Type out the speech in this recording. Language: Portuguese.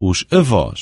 os avós.